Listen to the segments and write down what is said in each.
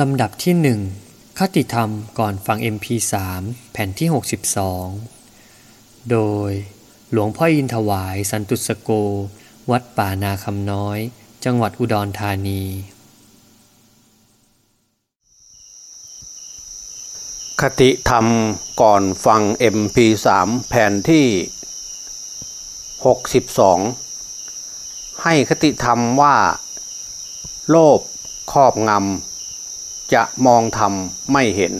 ลำดับที่หนึ่งคติธรรมก่อนฟัง MP3 แผ่นที่ 62 โดยหลวงพ่ออินถวายสันตุสโก วัดป่านาคำน้อย จังหวัดอุดรธานี คติธรรมก่อนฟัง MP3 แผ่นที่ 62 ให้คติธรรมว่า โลภครอบงำ จะมองธรรมไม่เห็น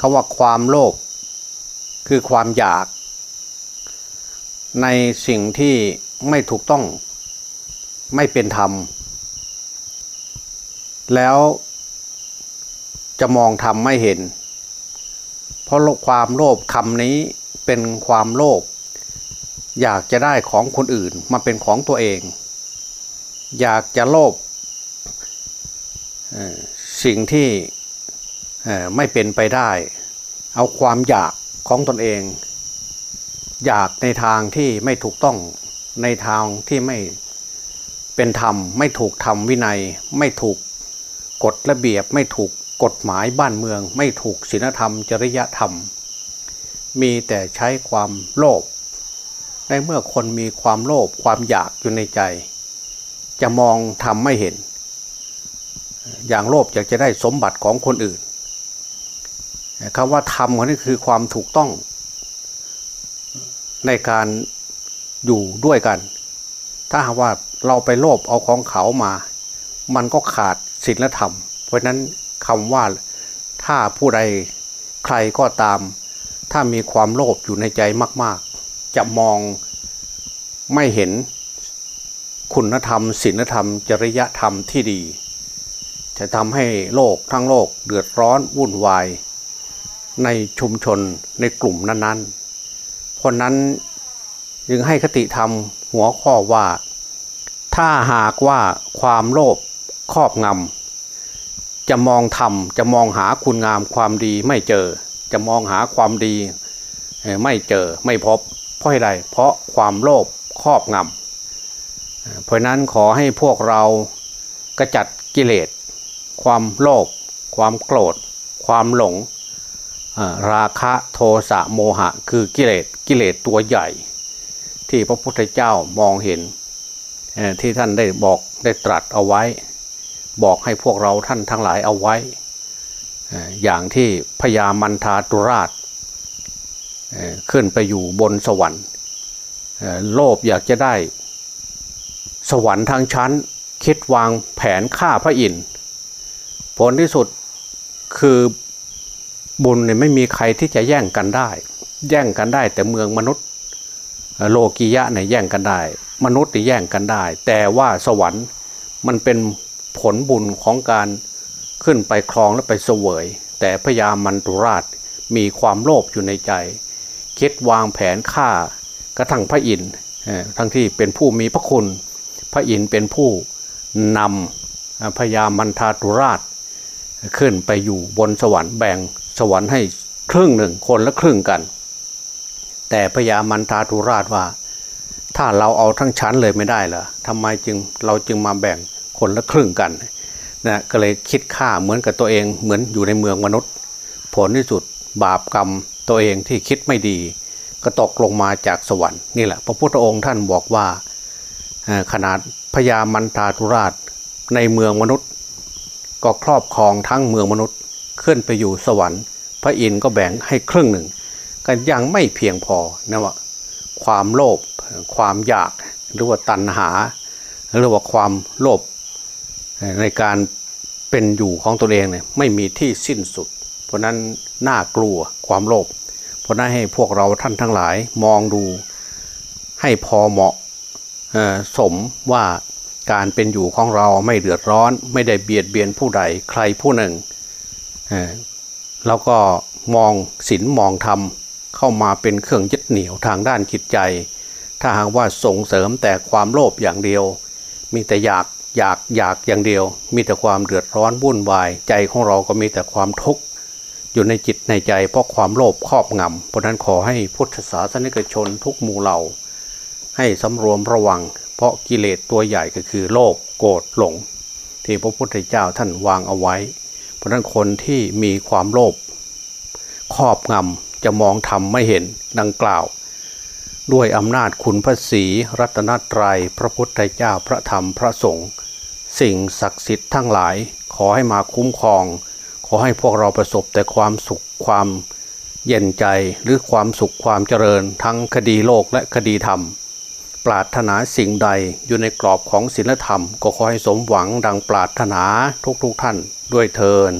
คาว่าความโลภคือความอยาก ในสิ่งที่ไม่ถูกต้องไม่เป็นธรรม แล้วจะมองธรรมไม่เห็น เพราะความโลภคำนี้เป็นความโลภอยากจะได้ของคนอื่นมาเป็นของตัวเอง อยากจะโลภ สิ่งที่ไม่เป็นไปได้ เอาความอยากของตนเอง อยากในทางที่ไม่ถูกต้องในทางที่ไม่เป็นธรรม ไม่ถูกธรรมวินัย ไม่ถูกกฎระเบียบ ไม่ถูกกฎหมายบ้านเมือง ไม่ถูกศีลธรรม จริยธรรม มีแต่ใช้ความโลภในเมื่อคนมีความโลภความอยากอยู่ในใจ จะมองทำไม่เห็น อย่างโลภอยากจะได้สมบัติของคนอื่นคำว่าธรรมนี่คือความถูกต้องในการอยู่ด้วยกัน ถ้าหากว่าเราไปโลภเอาของเขามา มันก็ขาดศีลธรรม เพราะนั้นคำว่าถ้าผู้ใดใครก็ตาม ถ้ามีความโลภอยู่ในใจมาก ๆ จะมองไม่เห็นคุณธรรมศีลธรรม จริยธรรมที่ดี จะทำให้โลกทั้งโลกเดือดร้อนวุ่นวาย ในชุมชนในกลุ่มนั้นๆ เพราะนั้นจึงให้คติธรรมหัวข้อว่า ถ้าหากว่าความโลภครอบงำจะมองธรรมจะมองหาคุณงามความดีไม่เจอ จะมองหาความดีไม่เจอไม่พบ เพราะอะไรเพราะความโลภครอบงำเพราะนั้นขอให้พวกเรากระจัดกิเลส ความโลภความโกรธ ความหลง ราคะโทสะโมหะ คือกิเลสกิเลสตัวใหญ่ ที่พระพุทธเจ้ามองเห็นที่ท่านได้บอกได้ตรัสเอาไว้ บอกให้พวกเราท่านทั้งหลายเอาไว้ อย่างที่พญามันทาตุราชขึ้นไปอยู่บนสวรรค์โลภอยากจะได้ สวรรค์ทางชั้น คิดวางแผนฆ่าพระอินทร์ ผลที่สุดคือบุญเนี่ยไม่มีใครที่จะแย่งกันได้ แย่งกันได้แต่เมืองมนุษย์ โลกียะเนี่ยแย่งกันได้ มนุษย์เนี่ยแย่งกันได้ แต่ว่าสวรรค์มันเป็นผลบุญของการขึ้นไปครองและไปเสวย แต่พญามันตุราชมีความโลภอยู่ในใจ คิดวางแผนฆ่ากระทั่งพระอินทร์ทั้งที่เป็นผู้มีพระคุณ พระอินทร์เป็นผู้นำพญามันทาตุราช ขึ้นไปอยู่บนสวรรค์แบ่งสวรรค์ให้ครึ่งหนึ่งคนละครึ่งกัน แต่พญามันทาตุราชว่า ถ้าเราเอาทั้งชั้นเลยไม่ได้เหรอทำไมจึงเราจึงมาแบ่งคนละครึ่งกันนะก็เลยคิดฆ่าเหมือนกับตัวเองเหมือนอยู่ในเมืองมนุษย์ ผลที่สุดบาปกรรมตัวเองที่คิดไม่ดี ก็ตกลงมาจากสวรรค์นี่แหละพระพุทธองค์ท่านบอกว่าขนาดพญามันตาตุราชในเมืองมนุษย์ ก็ครอบครองทั้งเมืองมนุษย์ขึ้นไปอยู่สวรรค์ พระอินทร์ก็แบ่งให้ครึ่งหนึ่งก็ยังไม่เพียงพอนะว่าความโลภความอยากหรือว่าตัณหา หรือว่าความโลภในการเป็นอยู่ของตัวเองเนี่ยไม่มีที่สิ้นสุด เพราะนั้นน่ากลัวความโลภเพราะนั้นให้พวกเราท่านทั้งหลายมองดูให้พอเหมาะสมว่า การเป็นอยู่ของเราไม่เดือดร้อน ไม่ได้เบียดเบียนผู้ใดใครผู้หนึ่งแล้วก็มองศีลมองธรรมเข้ามาเป็นเครื่องยึดเหนี่ยวทางด้านจิตใจ ถ้าหากว่าส่งเสริมแต่ความโลภอย่างเดียว มีแต่อยากอยากอยากอย่างเดียว มีแต่ความเดือดร้อนวุ่นวายใจของเราก็มีแต่ความทุกข์อยู่ในจิตในใจเพราะความโลภครอบงำเพราะนั้นขอให้พุทธศาสนิกชนทุกหมู่เหล่า ให้สำรวมระวัง เพราะกิเลสตัวใหญ่ก็คือโลภโกรธหลง ที่พระพุทธเจ้าท่านวางเอาไว้ เพราะฉะนั้นคนที่มีความโลภครอบงำจะมองธรรมไม่เห็นดังกล่าว ด้วยอำนาจคุณพระศรีรัตนตรยัยพระพุทธเจ้าพระธรรมพระสงฆ์สิ่งศักดิ์สิทธิ์ทั้งหลาย ขอให้มาคุ้มครอง ขอให้พวกเราประสบแต่ความสุขความเย็นใจหรือความสุขความเจริญทั้งคดีโลกและคดีธรรม ปรารถนาสิ่งใดอยู่ในกรอบของศีลธรรม ก็ขอให้สมหวังดังปรารถนาทุกๆทท่านด้วยเทิน